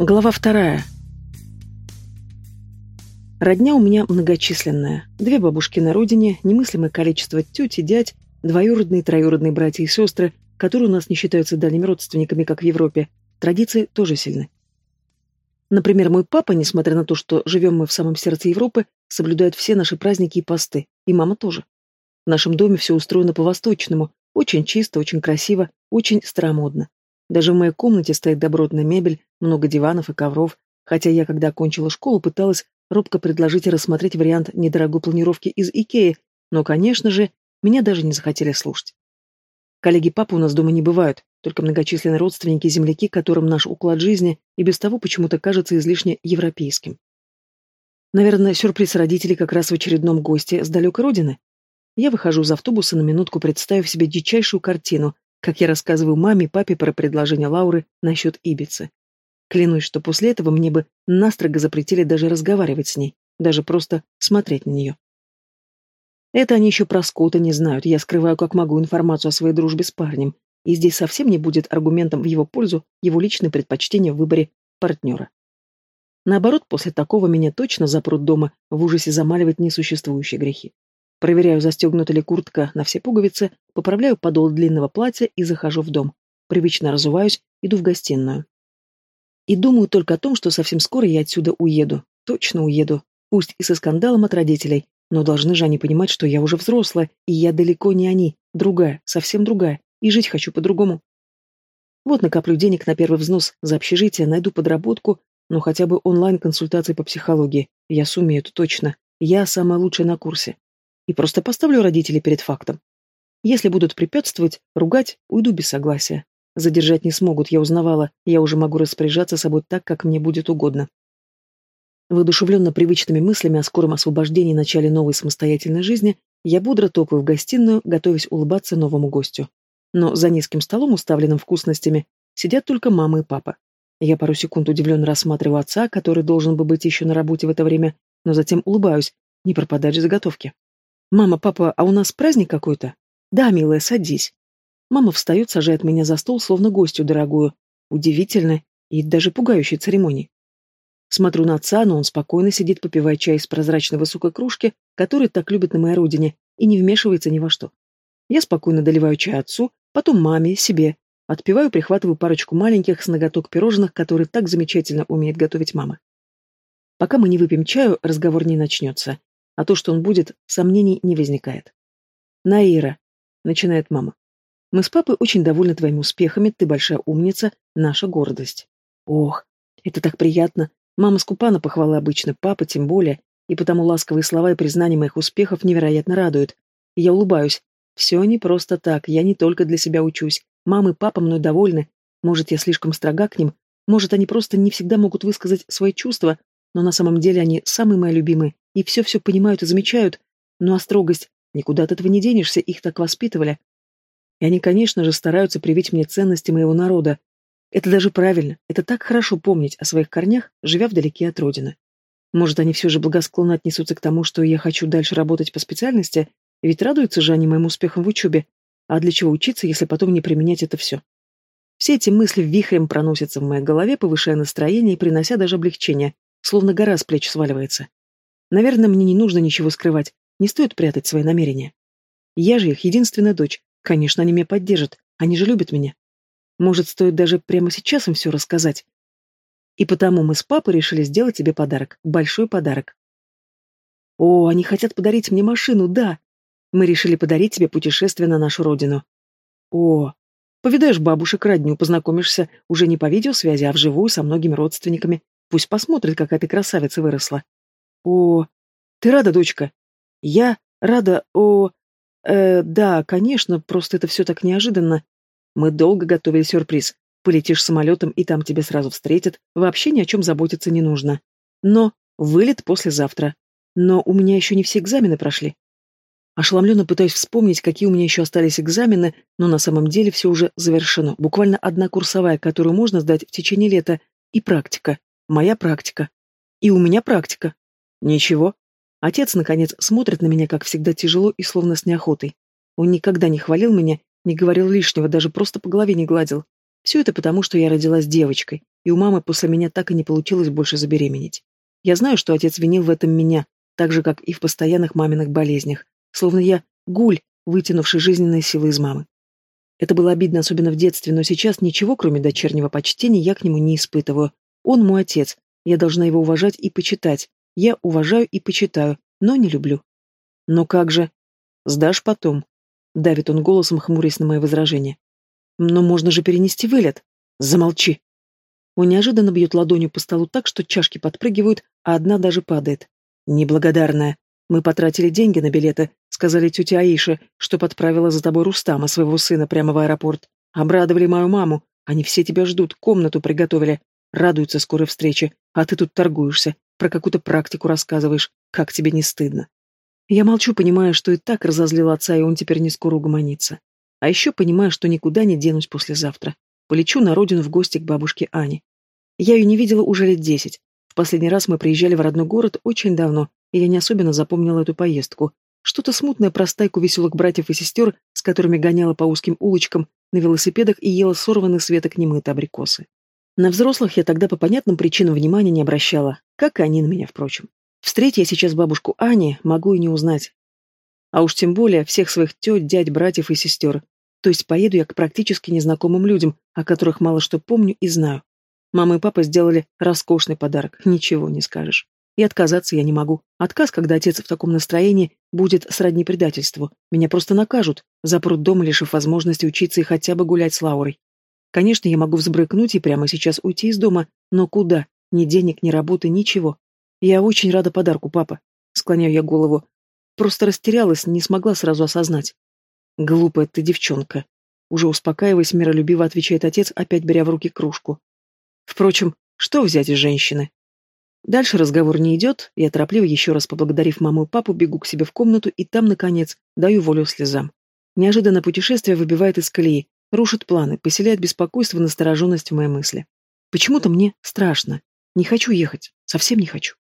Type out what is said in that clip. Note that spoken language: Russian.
Глава вторая. Родня у меня многочисленная. Две бабушки на родине, немыслимое количество теть и дядь, двоюродные, троюродные братья и сестры, которые у нас не считаются дальними родственниками, как в Европе. Традиции тоже сильны. Например, мой папа, несмотря на то, что живем мы в самом сердце Европы, соблюдает все наши праздники и посты. И мама тоже. В нашем доме все устроено по-восточному. Очень чисто, очень красиво, очень старомодно. Даже в моей комнате стоит добротная мебель, много диванов и ковров, хотя я, когда окончила школу, пыталась робко предложить рассмотреть вариант недорогой планировки из Икеи, но, конечно же, меня даже не захотели слушать. Коллеги папы у нас дома не бывают, только многочисленные родственники и земляки, которым наш уклад жизни и без того почему-то кажется излишне европейским. Наверное, сюрприз родителей как раз в очередном госте с далекой родины. Я выхожу из автобуса на минутку, представив себе дичайшую картину, как я рассказываю маме и папе про предложение Лауры насчет Ибицы. Клянусь, что после этого мне бы настрого запретили даже разговаривать с ней, даже просто смотреть на нее. Это они еще про Скотта не знают, я скрываю как могу информацию о своей дружбе с парнем, и здесь совсем не будет аргументом в его пользу его личные предпочтения в выборе партнера. Наоборот, после такого меня точно запрут дома, в ужасе замаливать несуществующие грехи. Проверяю, застегнута ли куртка на все пуговицы, поправляю подол длинного платья и захожу в дом. Привычно разуваюсь, иду в гостиную. И думаю только о том, что совсем скоро я отсюда уеду. Точно уеду. Пусть и со скандалом от родителей, но должны же они понимать, что я уже взрослая, и я далеко не они, другая, совсем другая, и жить хочу по-другому. Вот накоплю денег на первый взнос за общежитие, найду подработку, но хотя бы онлайн-консультации по психологии. Я сумею, это точно. Я самая лучшая на курсе и просто поставлю родителей перед фактом. Если будут препятствовать, ругать, уйду без согласия. Задержать не смогут, я узнавала, я уже могу распоряжаться собой так, как мне будет угодно. Воодушевленно привычными мыслями о скором освобождении и начале новой самостоятельной жизни, я бодро топаю в гостиную, готовясь улыбаться новому гостю. Но за низким столом, уставленным вкусностями, сидят только мама и папа. Я пару секунд удивленно рассматриваю отца, который должен бы быть еще на работе в это время, но затем улыбаюсь, не пропадать же заготовки. «Мама, папа, а у нас праздник какой-то?» «Да, милая, садись». Мама встает, сажает меня за стол, словно гостью дорогую. Удивительно и даже пугающей церемонии. Смотрю на отца, но он спокойно сидит, попивая чай из прозрачной высокой кружки, который так любят на моей родине, и не вмешивается ни во что. Я спокойно доливаю чай отцу, потом маме, себе. Отпиваю, прихватываю парочку маленьких с ноготок пирожных, которые так замечательно умеет готовить мама. Пока мы не выпьем чаю, разговор не начнется. А то, что он будет, сомнений не возникает. «Наира», — начинает мама, — «мы с папой очень довольны твоими успехами, ты большая умница, наша гордость». Ох, это так приятно. Мама скупа на похвалы обычно, папа тем более, и потому ласковые слова и признание моих успехов невероятно радуют. я улыбаюсь. Все не просто так, я не только для себя учусь. Мама и папа мной довольны. Может, я слишком строга к ним, может, они просто не всегда могут высказать свои чувства, но на самом деле они самые мои любимые, и все-все понимают и замечают. Ну а строгость, никуда от этого не денешься, их так воспитывали. И они, конечно же, стараются привить мне ценности моего народа. Это даже правильно, это так хорошо помнить о своих корнях, живя вдалеке от родины. Может, они все же благосклонно отнесутся к тому, что я хочу дальше работать по специальности, ведь радуются же они моим успехам в учебе. А для чего учиться, если потом не применять это все? Все эти мысли вихрем проносятся в моей голове, повышая настроение и принося даже облегчение, словно гора с плеч сваливается. Наверное, мне не нужно ничего скрывать, не стоит прятать свои намерения. Я же их единственная дочь. Конечно, они меня поддержат, они же любят меня. Может, стоит даже прямо сейчас им все рассказать. И потому мы с папой решили сделать тебе подарок, большой подарок. О, они хотят подарить мне машину, да. Мы решили подарить тебе путешествие на нашу родину. О, повидаешь бабушек, родню, познакомишься уже не по видеосвязи, а вживую со многими родственниками. Пусть посмотрит, какая ты красавица выросла. О, ты рада, дочка? Я рада, о... Э, да, конечно, просто это все так неожиданно. Мы долго готовили сюрприз. Полетишь самолетом, и там тебя сразу встретят. Вообще ни о чем заботиться не нужно. Но вылет послезавтра. Но у меня еще не все экзамены прошли. Ошеломленно пытаюсь вспомнить, какие у меня еще остались экзамены, но на самом деле все уже завершено. Буквально одна курсовая, которую можно сдать в течение лета, и практика. Моя практика. И у меня практика. Ничего. Отец, наконец, смотрит на меня, как всегда, тяжело и словно с неохотой. Он никогда не хвалил меня, не говорил лишнего, даже просто по голове не гладил. Все это потому, что я родилась девочкой, и у мамы после меня так и не получилось больше забеременеть. Я знаю, что отец винил в этом меня, так же, как и в постоянных маминых болезнях, словно я гуль, вытянувший жизненные силы из мамы. Это было обидно, особенно в детстве, но сейчас ничего, кроме дочернего почтения, я к нему не испытываю. Он мой отец, я должна его уважать и почитать. Я уважаю и почитаю, но не люблю. Но как же? Сдашь потом. Давит он голосом, хмурясь на мои возражения. Но можно же перенести вылет. Замолчи. Он неожиданно бьет ладонью по столу так, что чашки подпрыгивают, а одна даже падает. Неблагодарная. Мы потратили деньги на билеты, сказали тетя Аиша, что подправила за тобой Рустама, своего сына, прямо в аэропорт. Обрадовали мою маму. Они все тебя ждут, комнату приготовили. Радуются скорой встрече, а ты тут торгуешься, про какую-то практику рассказываешь. Как тебе не стыдно? Я молчу, понимая, что и так разозлил отца, и он теперь не скоро угомонится. А еще понимаю, что никуда не денусь послезавтра. Полечу на родину в гости к бабушке Ане. Я ее не видела уже лет десять. В последний раз мы приезжали в родной город очень давно, и я не особенно запомнила эту поездку. Что-то смутное про стайку веселых братьев и сестер, с которыми гоняла по узким улочкам на велосипедах и ела сорванные с веток немытые абрикосы. На взрослых я тогда по понятным причинам внимания не обращала, как и они на меня, впрочем. Встреть я сейчас бабушку Ани, могу и не узнать. А уж тем более всех своих тет, дядь, братьев и сестер. То есть поеду я к практически незнакомым людям, о которых мало что помню и знаю. Мама и папа сделали роскошный подарок, ничего не скажешь. И отказаться я не могу. Отказ, когда отец в таком настроении, будет сродни предательству. Меня просто накажут, запрут дома, лишив возможности учиться и хотя бы гулять с Лаурой. Конечно, я могу взбрыкнуть и прямо сейчас уйти из дома, но куда? Ни денег, ни работы, ничего. Я очень рада подарку, папа. Склоняю я голову. Просто растерялась, не смогла сразу осознать. Глупая ты девчонка. Уже успокаиваясь, миролюбиво отвечает отец, опять беря в руки кружку. Впрочем, что взять из женщины? Дальше разговор не идет, я торопливо, еще раз поблагодарив маму и папу, бегу к себе в комнату и там, наконец, даю волю слезам. Неожиданно путешествие выбивает из колеи, рушит планы, поселяет беспокойство и настороженность в моей мысли. Почему-то мне страшно. Не хочу ехать, совсем не хочу.